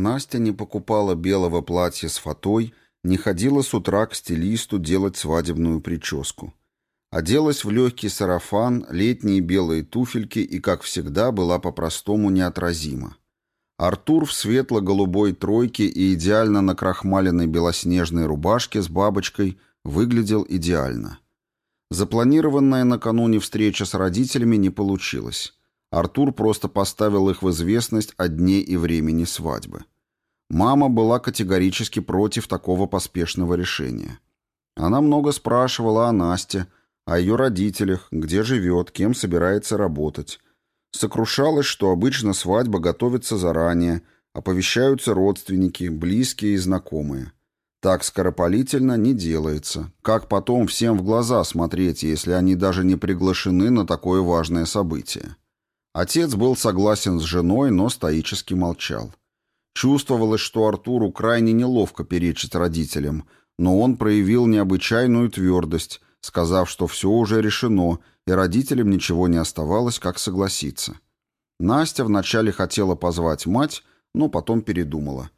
Настя не покупала белого платья с фатой, не ходила с утра к стилисту делать свадебную прическу. Оделась в легкий сарафан, летние белые туфельки и, как всегда, была по-простому неотразима. Артур в светло-голубой тройке и идеально накрахмаленной белоснежной рубашке с бабочкой выглядел идеально. Запланированная накануне встреча с родителями не получилась. Артур просто поставил их в известность о дне и времени свадьбы. Мама была категорически против такого поспешного решения. Она много спрашивала о Насте, о ее родителях, где живет, кем собирается работать. Сокрушалась, что обычно свадьба готовится заранее, оповещаются родственники, близкие и знакомые. Так скоропалительно не делается. Как потом всем в глаза смотреть, если они даже не приглашены на такое важное событие? Отец был согласен с женой, но стоически молчал. Чувствовалось, что Артуру крайне неловко перечить родителям, но он проявил необычайную твердость, сказав, что все уже решено, и родителям ничего не оставалось, как согласиться. Настя вначале хотела позвать мать, но потом передумала.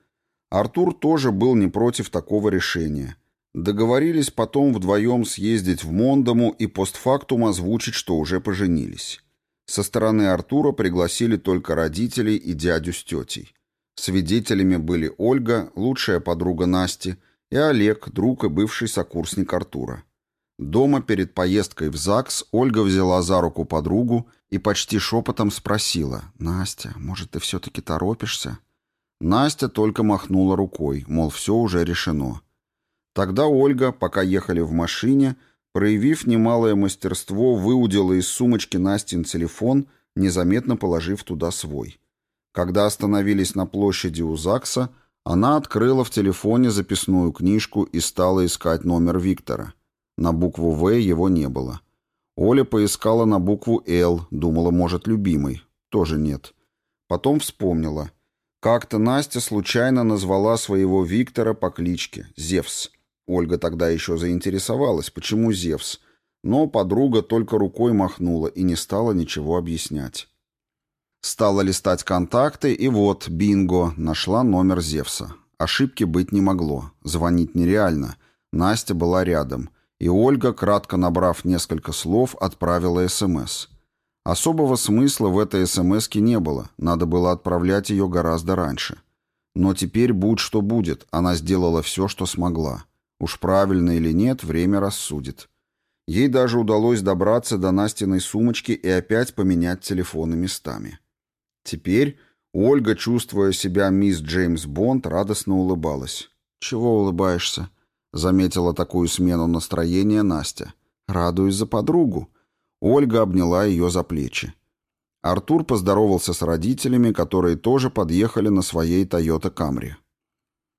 Артур тоже был не против такого решения. Договорились потом вдвоем съездить в Мондому и постфактум озвучить, что уже поженились. Со стороны Артура пригласили только родителей и дядю с тетей. Свидетелями были Ольга, лучшая подруга Насти, и Олег, друг и бывший сокурсник Артура. Дома перед поездкой в ЗАГС Ольга взяла за руку подругу и почти шепотом спросила, «Настя, может, ты все-таки торопишься?» Настя только махнула рукой, мол, все уже решено. Тогда Ольга, пока ехали в машине, проявив немалое мастерство, выудила из сумочки Настин телефон, незаметно положив туда свой. Когда остановились на площади у ЗАГСа, она открыла в телефоне записную книжку и стала искать номер Виктора. На букву «В» его не было. Оля поискала на букву «Л», думала, может, любимый. Тоже нет. Потом вспомнила. Как-то Настя случайно назвала своего Виктора по кличке Зевс. Ольга тогда еще заинтересовалась, почему Зевс, но подруга только рукой махнула и не стала ничего объяснять. Стала листать контакты, и вот, бинго, нашла номер Зевса. Ошибки быть не могло, звонить нереально. Настя была рядом, и Ольга, кратко набрав несколько слов, отправила СМС. Особого смысла в этой СМСке не было, надо было отправлять ее гораздо раньше. Но теперь будь что будет, она сделала все, что смогла. Уж правильно или нет, время рассудит. Ей даже удалось добраться до Настиной сумочки и опять поменять телефоны местами. Теперь Ольга, чувствуя себя мисс Джеймс Бонд, радостно улыбалась. «Чего улыбаешься?» — заметила такую смену настроения Настя. «Радуюсь за подругу». Ольга обняла ее за плечи. Артур поздоровался с родителями, которые тоже подъехали на своей Тойота Камри.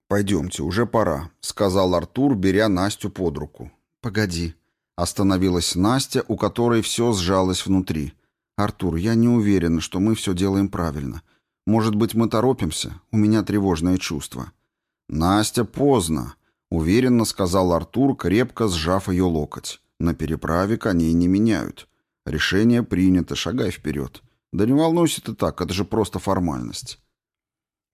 «Пойдемте, уже пора», — сказал Артур, беря Настю под руку. «Погоди». Остановилась Настя, у которой все сжалось внутри. «Артур, я не уверена, что мы все делаем правильно. Может быть, мы торопимся? У меня тревожное чувство». «Настя, поздно», — уверенно сказал Артур, крепко сжав ее локоть. «На переправе коней не меняют. Решение принято, шагай вперед. Да не волнуйся ты так, это же просто формальность».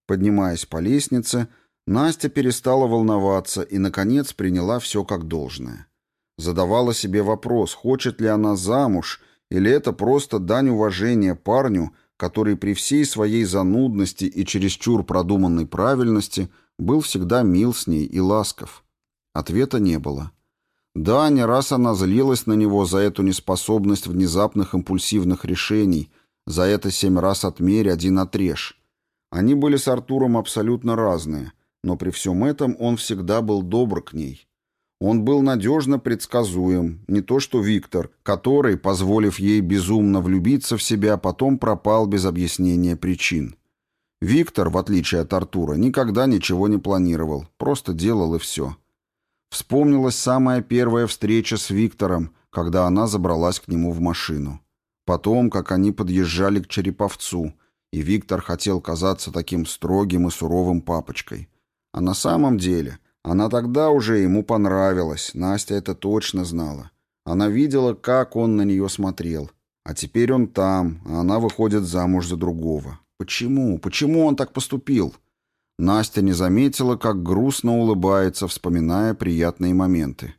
Поднимаясь по лестнице, Настя перестала волноваться и, наконец, приняла все как должное. Задавала себе вопрос, хочет ли она замуж или это просто дань уважения парню, который при всей своей занудности и чересчур продуманной правильности был всегда мил с ней и ласков. Ответа не было. Да, не раз она злилась на него за эту неспособность внезапных импульсивных решений, за это семь раз отмерь, один отрежь. Они были с Артуром абсолютно разные, но при всем этом он всегда был добр к ней. Он был надежно предсказуем, не то что Виктор, который, позволив ей безумно влюбиться в себя, потом пропал без объяснения причин. Виктор, в отличие от Артура, никогда ничего не планировал, просто делал и все. Вспомнилась самая первая встреча с Виктором, когда она забралась к нему в машину. Потом, как они подъезжали к Череповцу, и Виктор хотел казаться таким строгим и суровым папочкой. А на самом деле она тогда уже ему понравилась, Настя это точно знала. Она видела, как он на нее смотрел. А теперь он там, а она выходит замуж за другого. Почему? Почему он так поступил? Настя не заметила, как грустно улыбается, вспоминая приятные моменты.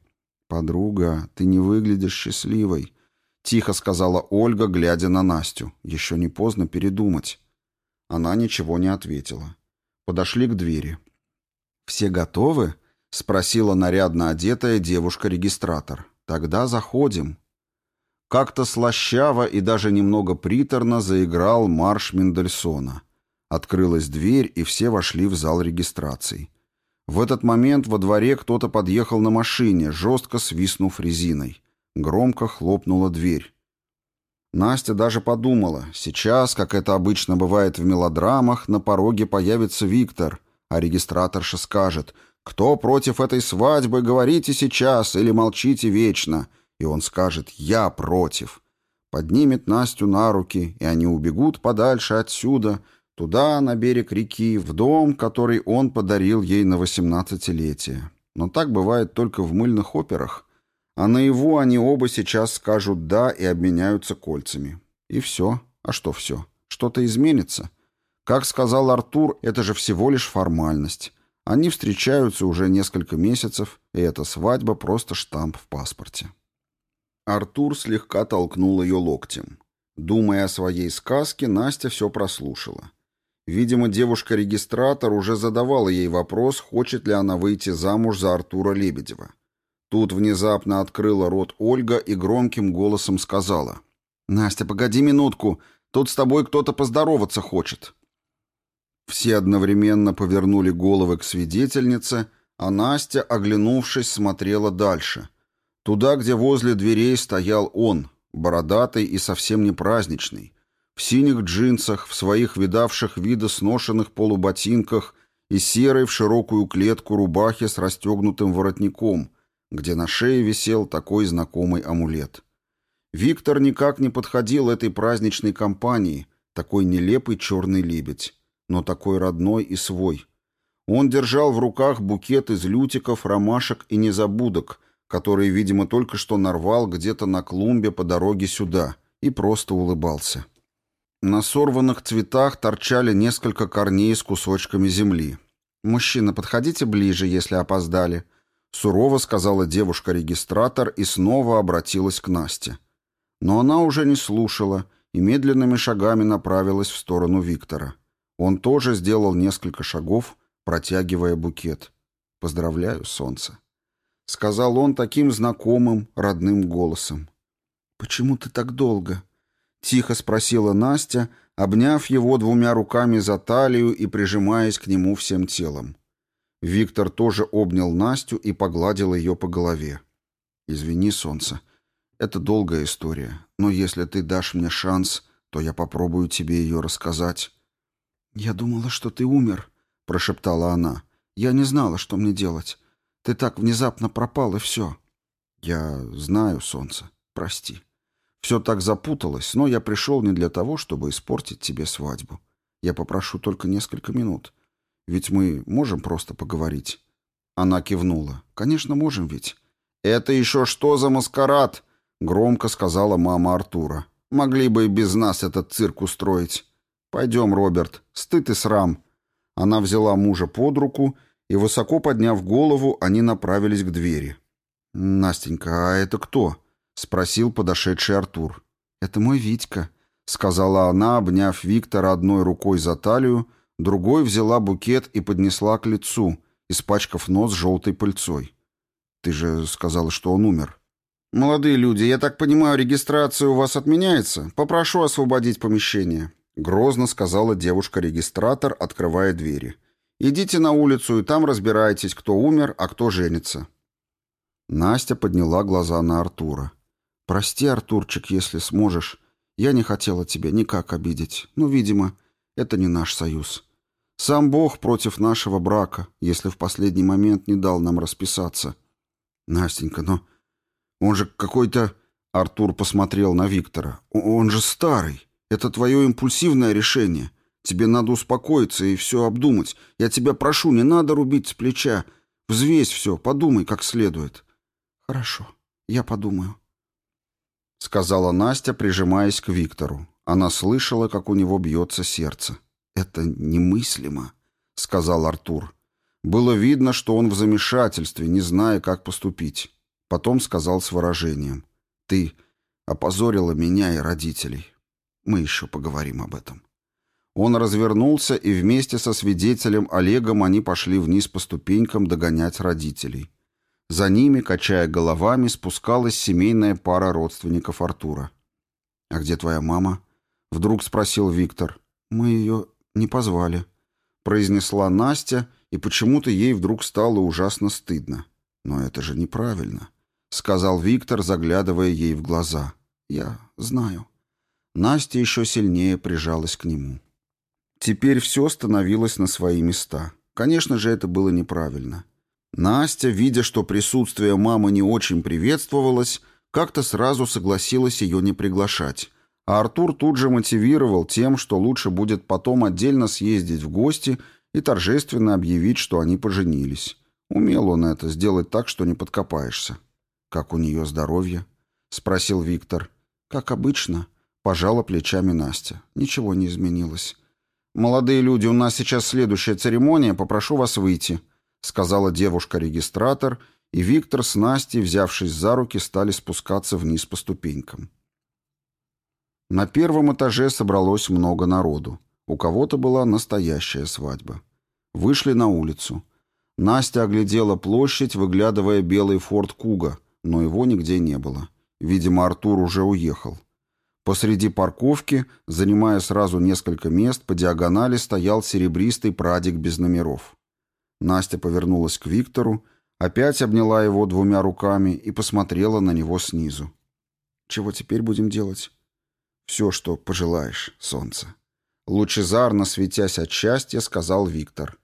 «Подруга, ты не выглядишь счастливой», — тихо сказала Ольга, глядя на Настю. «Еще не поздно передумать». Она ничего не ответила. Подошли к двери. «Все готовы?» — спросила нарядно одетая девушка-регистратор. «Тогда заходим». Как-то слащаво и даже немного приторно заиграл марш Мендельсона. Открылась дверь, и все вошли в зал регистрации. В этот момент во дворе кто-то подъехал на машине, жестко свистнув резиной. Громко хлопнула дверь. Настя даже подумала, сейчас, как это обычно бывает в мелодрамах, на пороге появится Виктор, а регистраторша скажет «Кто против этой свадьбы, говорите сейчас или молчите вечно», и он скажет «Я против». Поднимет Настю на руки, и они убегут подальше отсюда, туда, на берег реки, в дом, который он подарил ей на восемнадцатилетие. Но так бывает только в мыльных операх, а на его они оба сейчас скажут «да» и обменяются кольцами. И все. А что все? Что-то изменится? Как сказал Артур, это же всего лишь формальность. Они встречаются уже несколько месяцев, и эта свадьба просто штамп в паспорте. Артур слегка толкнул ее локтем. Думая о своей сказке, Настя все прослушала. Видимо, девушка-регистратор уже задавала ей вопрос, хочет ли она выйти замуж за Артура Лебедева. Тут внезапно открыла рот Ольга и громким голосом сказала. «Настя, погоди минутку, тут с тобой кто-то поздороваться хочет». Все одновременно повернули головы к свидетельнице, а Настя, оглянувшись, смотрела дальше — Туда, где возле дверей стоял он, бородатый и совсем не праздничный, в синих джинсах, в своих видавших вида сношенных полуботинках и серой в широкую клетку рубахе с расстегнутым воротником, где на шее висел такой знакомый амулет. Виктор никак не подходил этой праздничной компании, такой нелепый черный лебедь, но такой родной и свой. Он держал в руках букет из лютиков, ромашек и незабудок — который, видимо, только что нарвал где-то на клумбе по дороге сюда, и просто улыбался. На сорванных цветах торчали несколько корней с кусочками земли. «Мужчина, подходите ближе, если опоздали», — сурово сказала девушка-регистратор и снова обратилась к Насте. Но она уже не слушала и медленными шагами направилась в сторону Виктора. Он тоже сделал несколько шагов, протягивая букет. «Поздравляю, солнце» сказал он таким знакомым, родным голосом. «Почему ты так долго?» — тихо спросила Настя, обняв его двумя руками за талию и прижимаясь к нему всем телом. Виктор тоже обнял Настю и погладил ее по голове. «Извини, солнце, это долгая история, но если ты дашь мне шанс, то я попробую тебе ее рассказать». «Я думала, что ты умер», — прошептала она. «Я не знала, что мне делать. Ты так внезапно пропал, и все. Я знаю, солнце. Прости. Все так запуталось, но я пришел не для того, чтобы испортить тебе свадьбу. Я попрошу только несколько минут. Ведь мы можем просто поговорить. Она кивнула. Конечно, можем ведь. Это еще что за маскарад? Громко сказала мама Артура. Могли бы и без нас этот цирк устроить. Пойдем, Роберт. Стыд и срам. Она взяла мужа под руку и, высоко подняв голову, они направились к двери. «Настенька, а это кто?» — спросил подошедший Артур. «Это мой Витька», — сказала она, обняв Виктора одной рукой за талию, другой взяла букет и поднесла к лицу, испачкав нос желтой пыльцой. «Ты же сказала, что он умер». «Молодые люди, я так понимаю, регистрация у вас отменяется? Попрошу освободить помещение», — грозно сказала девушка-регистратор, открывая двери. Идите на улицу и там разбирайтесь, кто умер, а кто женится». Настя подняла глаза на Артура. «Прости, Артурчик, если сможешь. Я не хотела тебя никак обидеть. Но, видимо, это не наш союз. Сам Бог против нашего брака, если в последний момент не дал нам расписаться. Настенька, но он же какой-то...» Артур посмотрел на Виктора. «Он же старый. Это твое импульсивное решение. Тебе надо успокоиться и все обдумать. Я тебя прошу, не надо рубить с плеча. Взвесь все, подумай как следует». «Хорошо, я подумаю», — сказала Настя, прижимаясь к Виктору. Она слышала, как у него бьется сердце. «Это немыслимо», — сказал Артур. Было видно, что он в замешательстве, не зная, как поступить. Потом сказал с выражением. «Ты опозорила меня и родителей. Мы еще поговорим об этом». Он развернулся, и вместе со свидетелем Олегом они пошли вниз по ступенькам догонять родителей. За ними, качая головами, спускалась семейная пара родственников Артура. «А где твоя мама?» — вдруг спросил Виктор. «Мы ее не позвали», — произнесла Настя, и почему-то ей вдруг стало ужасно стыдно. «Но это же неправильно», — сказал Виктор, заглядывая ей в глаза. «Я знаю». Настя еще сильнее прижалась к нему. Теперь все становилось на свои места. Конечно же, это было неправильно. Настя, видя, что присутствие мамы не очень приветствовалось, как-то сразу согласилась ее не приглашать. А Артур тут же мотивировал тем, что лучше будет потом отдельно съездить в гости и торжественно объявить, что они поженились. Умел он это, сделать так, что не подкопаешься. «Как у нее здоровье?» — спросил Виктор. «Как обычно», — пожала плечами Настя. «Ничего не изменилось». «Молодые люди, у нас сейчас следующая церемония, попрошу вас выйти», — сказала девушка-регистратор, и Виктор с Настей, взявшись за руки, стали спускаться вниз по ступенькам. На первом этаже собралось много народу. У кого-то была настоящая свадьба. Вышли на улицу. Настя оглядела площадь, выглядывая белый форт Куга, но его нигде не было. Видимо, Артур уже уехал. Посреди парковки, занимая сразу несколько мест, по диагонали стоял серебристый прадик без номеров. Настя повернулась к Виктору, опять обняла его двумя руками и посмотрела на него снизу. «Чего теперь будем делать?» «Все, что пожелаешь, солнце». Лучезарно светясь от счастья, сказал Виктор.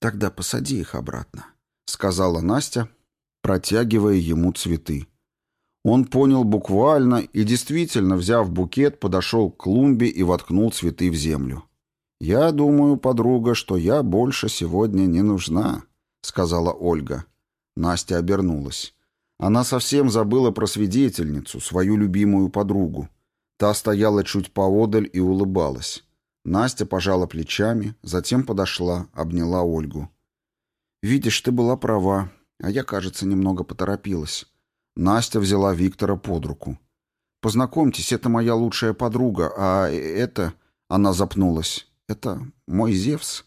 «Тогда посади их обратно», — сказала Настя, протягивая ему цветы. Он понял буквально и действительно, взяв букет, подошел к клумбе и воткнул цветы в землю. «Я думаю, подруга, что я больше сегодня не нужна», — сказала Ольга. Настя обернулась. Она совсем забыла про свидетельницу, свою любимую подругу. Та стояла чуть поодаль и улыбалась. Настя пожала плечами, затем подошла, обняла Ольгу. «Видишь, ты была права, а я, кажется, немного поторопилась». Настя взяла Виктора под руку. «Познакомьтесь, это моя лучшая подруга, а это...» Она запнулась. Это мой Зевс?»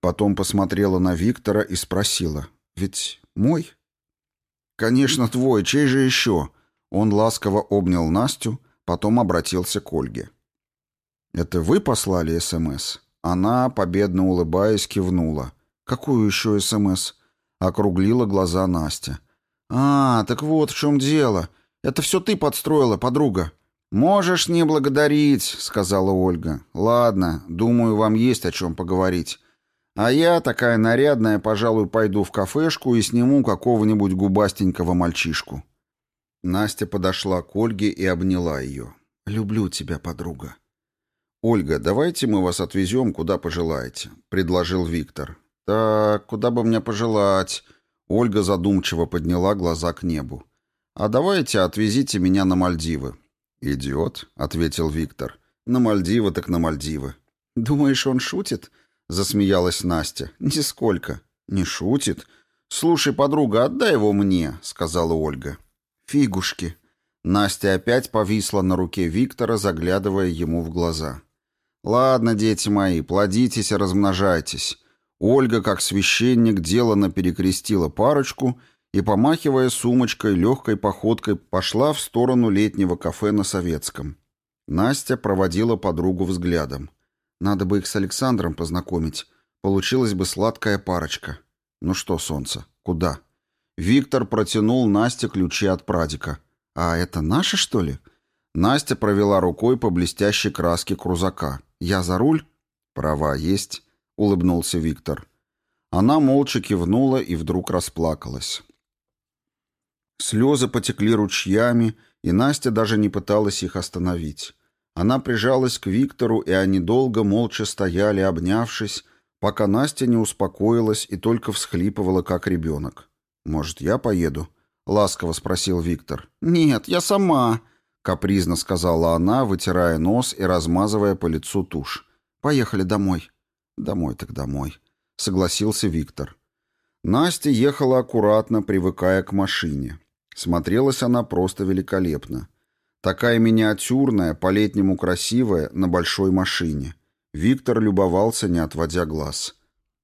Потом посмотрела на Виктора и спросила. «Ведь мой?» «Конечно, твой. Чей же еще?» Он ласково обнял Настю, потом обратился к Ольге. «Это вы послали СМС?» Она, победно улыбаясь, кивнула. «Какую еще СМС?» Округлила глаза Настя. «А, так вот в чем дело. Это все ты подстроила, подруга. «Можешь не благодарить», — сказала Ольга. «Ладно, думаю, вам есть о чем поговорить. А я, такая нарядная, пожалуй, пойду в кафешку и сниму какого-нибудь губастенького мальчишку». Настя подошла к Ольге и обняла ее. «Люблю тебя, подруга». «Ольга, давайте мы вас отвезем, куда пожелаете», — предложил Виктор. «Так, куда бы мне пожелать?» Ольга задумчиво подняла глаза к небу. «А давайте отвезите меня на Мальдивы. «Идиот», — ответил Виктор. «На Мальдивы так на Мальдивы». «Думаешь, он шутит?» — засмеялась Настя. «Нисколько». «Не шутит?» «Слушай, подруга, отдай его мне», — сказала Ольга. «Фигушки». Настя опять повисла на руке Виктора, заглядывая ему в глаза. «Ладно, дети мои, плодитесь и размножайтесь». Ольга, как священник, делано перекрестила парочку — и, помахивая сумочкой, легкой походкой пошла в сторону летнего кафе на Советском. Настя проводила подругу взглядом. Надо бы их с Александром познакомить. Получилась бы сладкая парочка. Ну что, солнце, куда? Виктор протянул Насте ключи от прадика. А это наши, что ли? Настя провела рукой по блестящей краске крузака. Я за руль? Права есть, улыбнулся Виктор. Она молча кивнула и вдруг расплакалась. Слезы потекли ручьями, и Настя даже не пыталась их остановить. Она прижалась к Виктору, и они долго молча стояли, обнявшись, пока Настя не успокоилась и только всхлипывала, как ребенок. «Может, я поеду?» — ласково спросил Виктор. «Нет, я сама», — капризно сказала она, вытирая нос и размазывая по лицу тушь. «Поехали домой». «Домой так домой», — согласился Виктор. Настя ехала аккуратно, привыкая к машине. Смотрелась она просто великолепно. Такая миниатюрная, по-летнему красивая, на большой машине. Виктор любовался, не отводя глаз.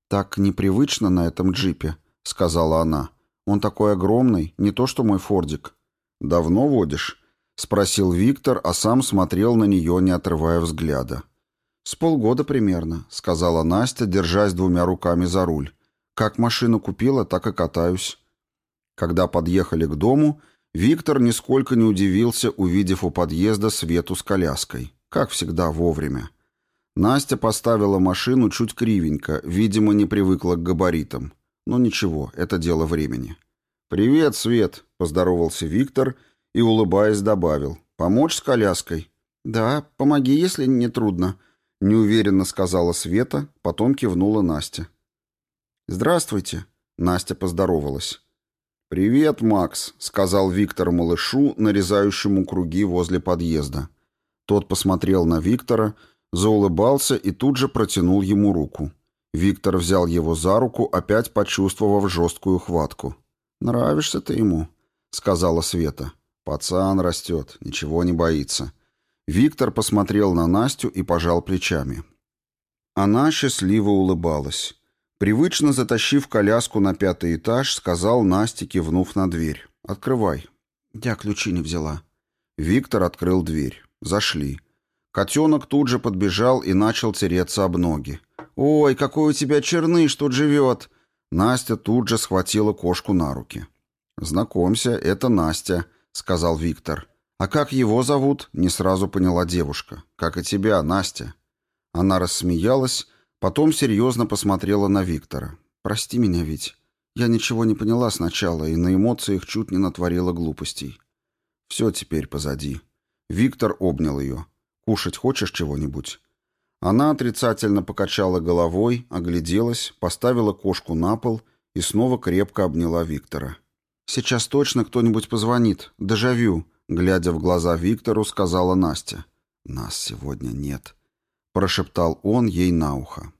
«Так непривычно на этом джипе», — сказала она. «Он такой огромный, не то что мой фордик». «Давно водишь?» — спросил Виктор, а сам смотрел на нее, не отрывая взгляда. «С полгода примерно», — сказала Настя, держась двумя руками за руль. «Как машину купила, так и катаюсь». Когда подъехали к дому, Виктор нисколько не удивился, увидев у подъезда Свету с коляской. Как всегда, вовремя. Настя поставила машину чуть кривенько, видимо, не привыкла к габаритам. Но ничего, это дело времени. «Привет, Свет!» — поздоровался Виктор и, улыбаясь, добавил. «Помочь с коляской?» «Да, помоги, если не трудно», — неуверенно сказала Света, потом кивнула Настя. «Здравствуйте», — Настя поздоровалась. «Привет, Макс», — сказал Виктор малышу, нарезающему круги возле подъезда. Тот посмотрел на Виктора, заулыбался и тут же протянул ему руку. Виктор взял его за руку, опять почувствовав жесткую хватку. «Нравишься ты ему», — сказала Света. «Пацан растет, ничего не боится». Виктор посмотрел на Настю и пожал плечами. Она счастливо улыбалась. Привычно затащив коляску на пятый этаж, сказал Насте, кивнув на дверь. «Открывай». «Я ключи не взяла». Виктор открыл дверь. Зашли. Котенок тут же подбежал и начал тереться об ноги. «Ой, какой у тебя черныш тут живет!» Настя тут же схватила кошку на руки. «Знакомься, это Настя», — сказал Виктор. «А как его зовут?» — не сразу поняла девушка. «Как и тебя, Настя». Она рассмеялась, Потом серьезно посмотрела на Виктора. «Прости меня, ведь. Я ничего не поняла сначала и на эмоциях чуть не натворила глупостей. Все теперь позади». Виктор обнял ее. «Кушать хочешь чего-нибудь?» Она отрицательно покачала головой, огляделась, поставила кошку на пол и снова крепко обняла Виктора. «Сейчас точно кто-нибудь позвонит. Дежавю», — глядя в глаза Виктору, сказала Настя. «Нас сегодня нет», — прошептал он ей на ухо.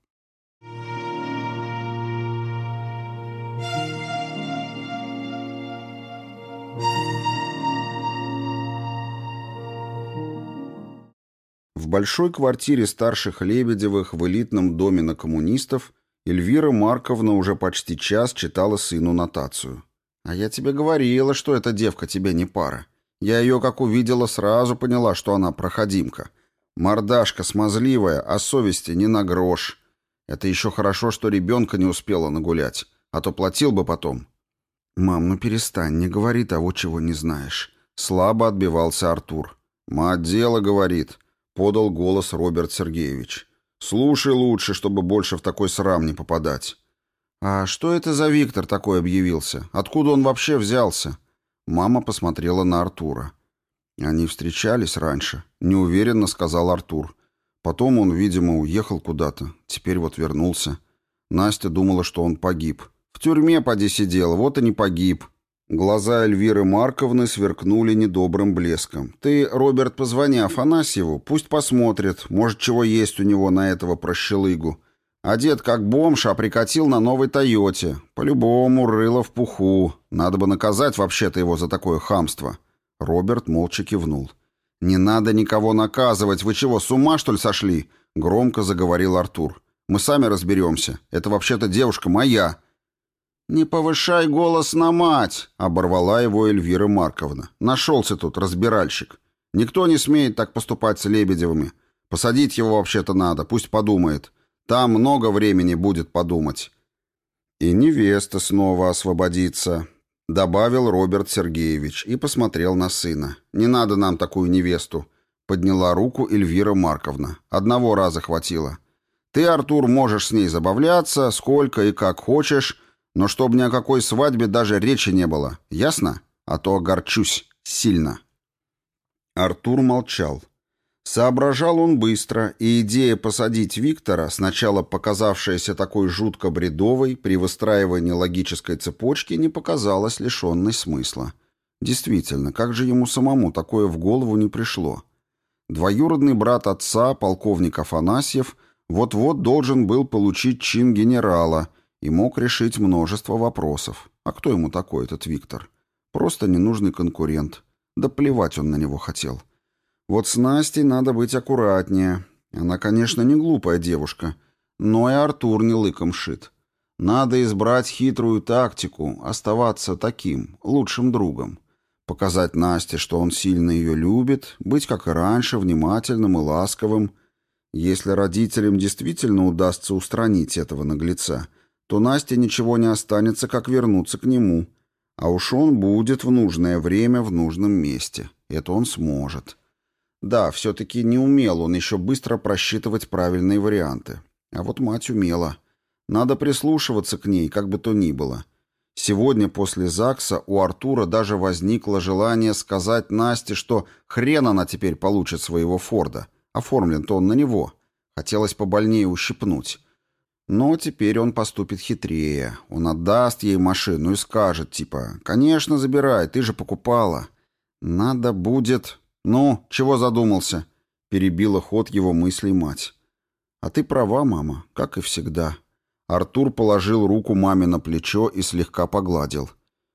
В большой квартире старших Лебедевых в элитном доме на коммунистов Эльвира Марковна уже почти час читала сыну нотацию. «А я тебе говорила, что эта девка тебе не пара. Я ее, как увидела, сразу поняла, что она проходимка. Мордашка смазливая, а совести не на грош. Это еще хорошо, что ребенка не успела нагулять, а то платил бы потом. «Мам, ну перестань, не говори того, чего не знаешь». Слабо отбивался Артур. «Мать дело, — говорит», — подал голос Роберт Сергеевич. «Слушай лучше, чтобы больше в такой срам не попадать». «А что это за Виктор такой объявился? Откуда он вообще взялся?» Мама посмотрела на Артура. Они встречались раньше, неуверенно сказал Артур. Потом он, видимо, уехал куда-то. Теперь вот вернулся. Настя думала, что он погиб. В тюрьме поди сидел, вот и не погиб. Глаза Эльвиры Марковны сверкнули недобрым блеском. «Ты, Роберт, позвони Афанасьеву, пусть посмотрит, может, чего есть у него на этого прощелыгу. Одет как бомж, а прикатил на новой Тойоте. По-любому рыло в пуху. Надо бы наказать вообще-то его за такое хамство». Роберт молча кивнул. «Не надо никого наказывать. Вы чего, с ума, что ли, сошли?» Громко заговорил Артур. «Мы сами разберемся. Это вообще-то девушка моя». «Не повышай голос на мать!» — оборвала его Эльвира Марковна. «Нашелся тут разбиральщик. Никто не смеет так поступать с Лебедевыми. Посадить его вообще-то надо, пусть подумает. Там много времени будет подумать». «И невеста снова освободится», Добавил Роберт Сергеевич и посмотрел на сына. «Не надо нам такую невесту», — подняла руку Эльвира Марковна. «Одного раза хватило. Ты, Артур, можешь с ней забавляться, сколько и как хочешь, но чтобы ни о какой свадьбе даже речи не было. Ясно? А то огорчусь. Сильно». Артур молчал. Соображал он быстро, и идея посадить Виктора, сначала показавшаяся такой жутко бредовой, при выстраивании логической цепочки не показалась лишенной смысла. Действительно, как же ему самому такое в голову не пришло? Двоюродный брат отца, полковник Афанасьев, Вот-вот должен был получить чин генерала и мог решить множество вопросов. А кто ему такой, этот Виктор? Просто ненужный конкурент. Да плевать он на него хотел. Вот с Настей надо быть аккуратнее. Она, конечно, не глупая девушка, но и Артур не лыком шит. Надо избрать хитрую тактику, оставаться таким, лучшим другом. Показать Насте, что он сильно ее любит, быть, как и раньше, внимательным и ласковым. Если родителям действительно удастся устранить этого наглеца, то Насте ничего не останется, как вернуться к нему. А уж он будет в нужное время в нужном месте. Это он сможет. Да, все-таки не умел он еще быстро просчитывать правильные варианты. А вот мать умела. Надо прислушиваться к ней, как бы то ни было. Сегодня после ЗАГСа у Артура даже возникло желание сказать Насте, что хрен она теперь получит своего Форда. Оформлен-то он на него. Хотелось побольнее ущипнуть. Но теперь он поступит хитрее. Он отдаст ей машину и скажет, типа, «Конечно, забирай, ты же покупала». «Надо будет...» «Ну, чего задумался?» Перебила ход его мыслей мать. «А ты права, мама, как и всегда». Артур положил руку маме на плечо и слегка погладил.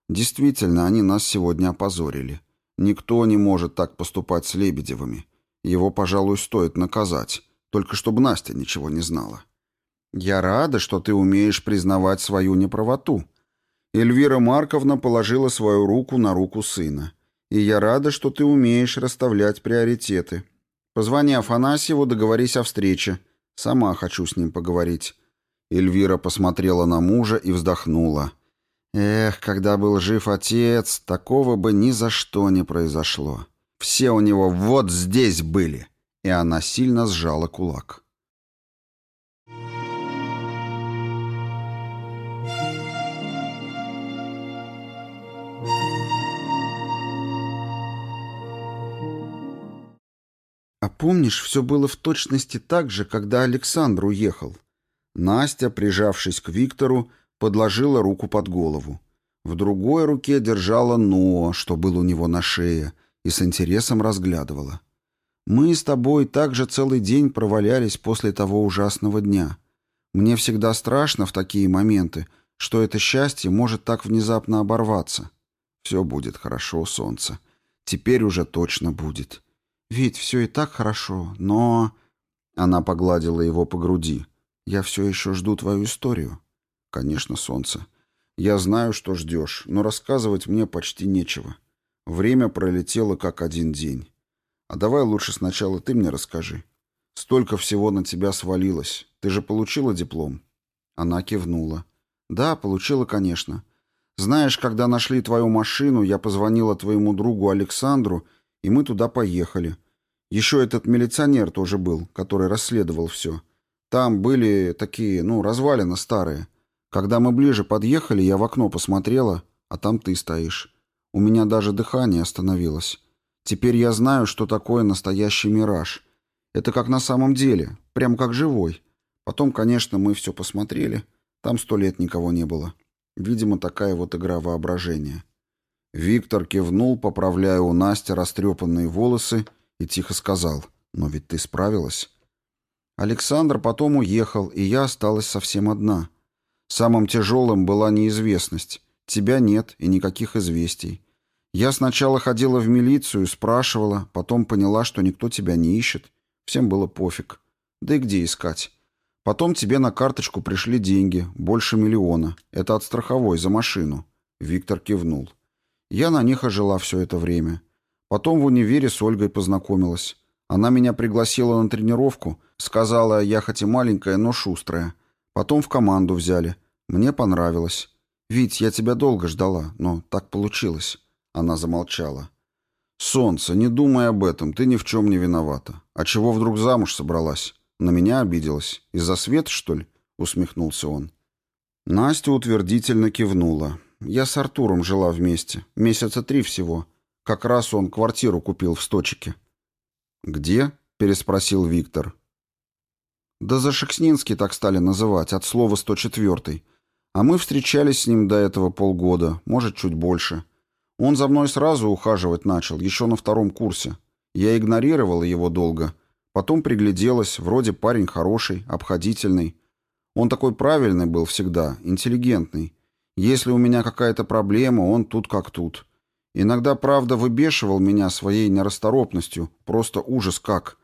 «Действительно, они нас сегодня опозорили. Никто не может так поступать с Лебедевыми. Его, пожалуй, стоит наказать, только чтобы Настя ничего не знала». «Я рада, что ты умеешь признавать свою неправоту». Эльвира Марковна положила свою руку на руку сына. «И я рада, что ты умеешь расставлять приоритеты. Позвони Афанасьеву, договорись о встрече. Сама хочу с ним поговорить». Эльвира посмотрела на мужа и вздохнула. «Эх, когда был жив отец, такого бы ни за что не произошло. Все у него вот здесь были». И она сильно сжала кулак. А помнишь, все было в точности так же, когда Александр уехал? Настя, прижавшись к Виктору, подложила руку под голову. В другой руке держала Ноа, что был у него на шее, и с интересом разглядывала. «Мы с тобой также целый день провалялись после того ужасного дня. Мне всегда страшно в такие моменты, что это счастье может так внезапно оборваться. Все будет хорошо, солнце. Теперь уже точно будет. Ведь все и так хорошо, но...» Она погладила его по груди. Я все еще жду твою историю. Конечно, солнце. Я знаю, что ждешь, но рассказывать мне почти нечего. Время пролетело как один день. А давай лучше сначала ты мне расскажи. Столько всего на тебя свалилось. Ты же получила диплом? Она кивнула. Да, получила, конечно. Знаешь, когда нашли твою машину, я позвонила твоему другу Александру, и мы туда поехали. Еще этот милиционер тоже был, который расследовал все. Там были такие, ну, развалины старые. Когда мы ближе подъехали, я в окно посмотрела, а там ты стоишь. У меня даже дыхание остановилось. Теперь я знаю, что такое настоящий мираж. Это как на самом деле, прям как живой. Потом, конечно, мы все посмотрели. Там сто лет никого не было. Видимо, такая вот игра воображения. Виктор кивнул, поправляя у Насти растрепанные волосы, и тихо сказал, «Но ведь ты справилась». Александр потом уехал, и я осталась совсем одна. Самым тяжелым была неизвестность. Тебя нет и никаких известий. Я сначала ходила в милицию, спрашивала, потом поняла, что никто тебя не ищет. Всем было пофиг. Да и где искать? Потом тебе на карточку пришли деньги, больше миллиона. Это от страховой, за машину. Виктор кивнул. Я на них ожила все это время. Потом в универе с Ольгой познакомилась. Она меня пригласила на тренировку, сказала, я хоть и маленькая, но шустрая. Потом в команду взяли. Мне понравилось. Вить, я тебя долго ждала, но так получилось. Она замолчала. Солнце, не думай об этом, ты ни в чем не виновата. А чего вдруг замуж собралась? На меня обиделась. Из-за света, что ли? Усмехнулся он. Настя утвердительно кивнула. Я с Артуром жила вместе. Месяца три всего. Как раз он квартиру купил в Сточике. «Где?» — переспросил Виктор. «Да за Шекснинский так стали называть, от слова 104-й. А мы встречались с ним до этого полгода, может, чуть больше. Он за мной сразу ухаживать начал, еще на втором курсе. Я игнорировала его долго. Потом пригляделась, вроде парень хороший, обходительный. Он такой правильный был всегда, интеллигентный. Если у меня какая-то проблема, он тут как тут. Иногда, правда, выбешивал меня своей нерасторопностью, просто ужас как.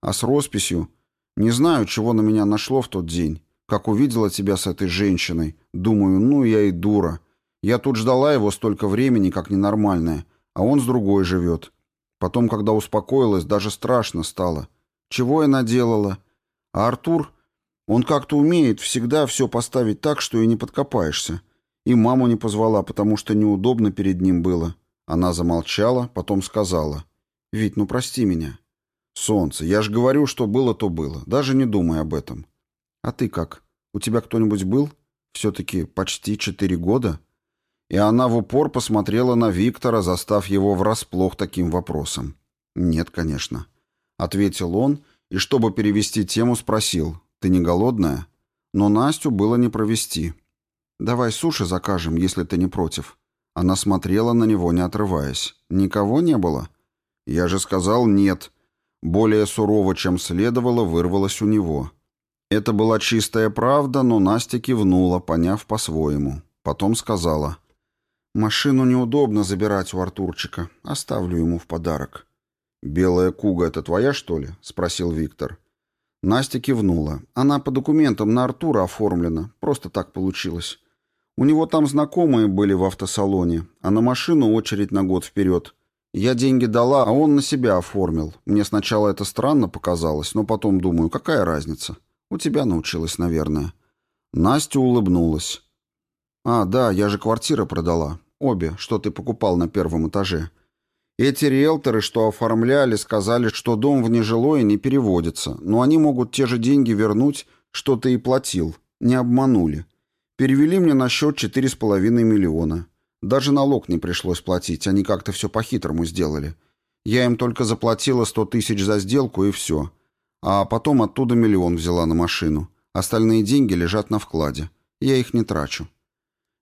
А с росписью... Не знаю, чего на меня нашло в тот день. Как увидела тебя с этой женщиной. Думаю, ну я и дура. Я тут ждала его столько времени, как ненормальная, а он с другой живет. Потом, когда успокоилась, даже страшно стало. Чего я наделала? А Артур, он как-то умеет всегда все поставить так, что и не подкопаешься. И маму не позвала, потому что неудобно перед ним было. Она замолчала, потом сказала. «Вить, ну прости меня». «Солнце, я же говорю, что было, то было. Даже не думай об этом». «А ты как? У тебя кто-нибудь был? Все-таки почти четыре года?» И она в упор посмотрела на Виктора, застав его врасплох таким вопросом. «Нет, конечно». — ответил он, и, чтобы перевести тему, спросил, «Ты не голодная?» Но Настю было не провести. «Давай суши закажем, если ты не против». Она смотрела на него, не отрываясь. «Никого не было?» «Я же сказал нет». Более сурово, чем следовало, вырвалось у него. Это была чистая правда, но Настя кивнула, поняв по-своему. Потом сказала, «Машину неудобно забирать у Артурчика. Оставлю ему в подарок». «Белая куга — это твоя, что ли?» — спросил Виктор. Настя кивнула. Она по документам на Артура оформлена. Просто так получилось. У него там знакомые были в автосалоне, а на машину очередь на год вперед. Я деньги дала, а он на себя оформил. Мне сначала это странно показалось, но потом думаю, какая разница? У тебя научилась, наверное. Настя улыбнулась. «А, да, я же квартиры продала. Обе, что ты покупал на первом этаже. Эти риэлторы, что оформляли, сказали, что дом в нежилое не переводится, но они могут те же деньги вернуть, что ты и платил. Не обманули. Перевели мне на счет 4,5 миллиона. Даже налог не пришлось платить, они как-то все по-хитрому сделали. Я им только заплатила 100 тысяч за сделку и все. А потом оттуда миллион взяла на машину. Остальные деньги лежат на вкладе. Я их не трачу.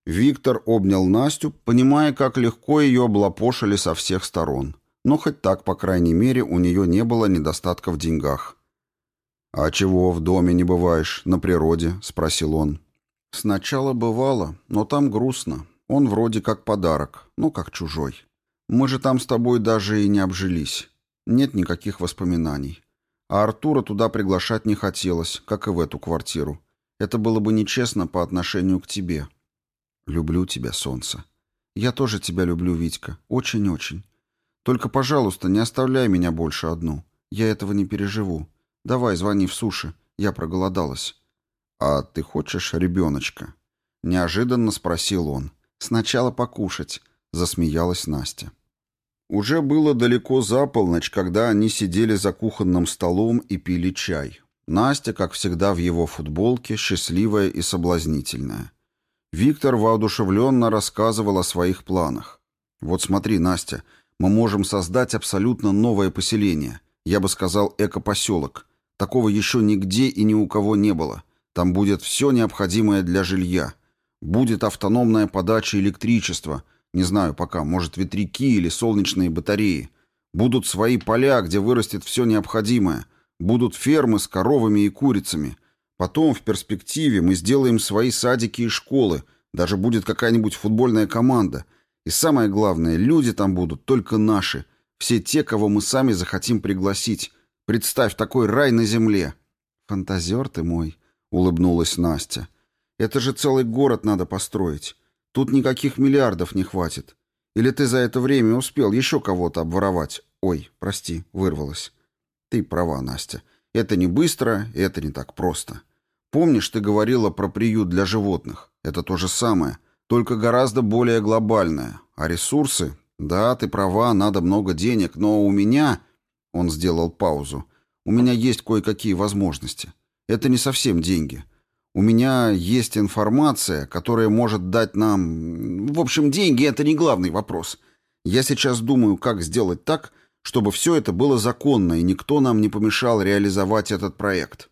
Виктор обнял Настю, понимая, как легко ее облапошили со всех сторон. Но хоть так, по крайней мере, у нее не было недостатка в деньгах. «А чего в доме не бываешь, на природе?» — спросил он. «Сначала бывало, но там грустно. Он вроде как подарок, ну как чужой. Мы же там с тобой даже и не обжились. Нет никаких воспоминаний. А Артура туда приглашать не хотелось, как и в эту квартиру. Это было бы нечестно по отношению к тебе». «Люблю тебя, солнце. Я тоже тебя люблю, Витька. Очень-очень. Только, пожалуйста, не оставляй меня больше одну. Я этого не переживу. Давай, звони в суши. Я проголодалась». «А ты хочешь ребеночка?» Неожиданно спросил он. «Сначала покушать», — засмеялась Настя. Уже было далеко за полночь, когда они сидели за кухонным столом и пили чай. Настя, как всегда, в его футболке, счастливая и соблазнительная. Виктор воодушевленно рассказывал о своих планах. «Вот смотри, Настя, мы можем создать абсолютно новое поселение. Я бы сказал, экопоселок. Такого еще нигде и ни у кого не было. Там будет все необходимое для жилья. Будет автономная подача электричества. Не знаю пока, может, ветряки или солнечные батареи. Будут свои поля, где вырастет все необходимое. Будут фермы с коровами и курицами. Потом, в перспективе, мы сделаем свои садики и школы, даже будет какая-нибудь футбольная команда. И самое главное, люди там будут только наши, все те, кого мы сами захотим пригласить. Представь, такой рай на земле. Фантазер ты мой, улыбнулась Настя. Это же целый город надо построить. Тут никаких миллиардов не хватит. Или ты за это время успел еще кого-то обворовать? Ой, прости, вырвалась. Ты права, Настя. Это не быстро, это не так просто. Помнишь, ты говорила про приют для животных? Это то же самое, только гораздо более глобальное. А ресурсы? Да, ты права, надо много денег, но у меня... Он сделал паузу. У меня есть кое-какие возможности. Это не совсем деньги. У меня есть информация, которая может дать нам... В общем, деньги — это не главный вопрос. Я сейчас думаю, как сделать так, чтобы все это было законно, и никто нам не помешал реализовать этот проект.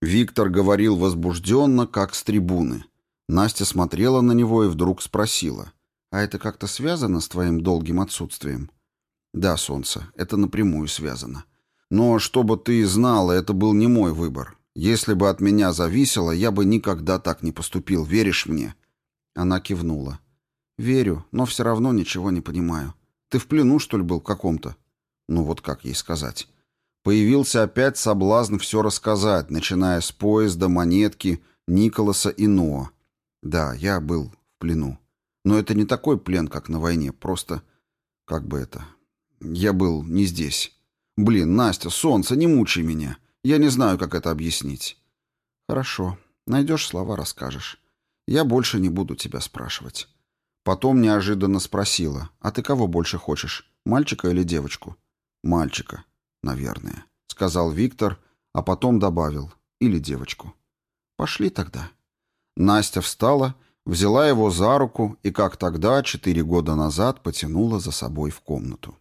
Виктор говорил возбужденно, как с трибуны. Настя смотрела на него и вдруг спросила. «А это как-то связано с твоим долгим отсутствием?» «Да, солнце, это напрямую связано. Но чтобы ты знала, это был не мой выбор. Если бы от меня зависело, я бы никогда так не поступил, веришь мне?» Она кивнула. «Верю, но все равно ничего не понимаю. Ты в плену, что ли, был каком-то?» Ну вот как ей сказать. Появился опять соблазн все рассказать, начиная с поезда, монетки, Николаса и Ноа. Да, я был в плену. Но это не такой плен, как на войне, просто... Как бы это... Я был не здесь. Блин, Настя, солнце, не мучай меня. Я не знаю, как это объяснить. Хорошо. Найдешь слова, расскажешь. Я больше не буду тебя спрашивать. Потом неожиданно спросила, а ты кого больше хочешь, мальчика или девочку? Мальчика, наверное, сказал Виктор, а потом добавил, или девочку. Пошли тогда. Настя встала, взяла его за руку и, как тогда, четыре года назад, потянула за собой в комнату.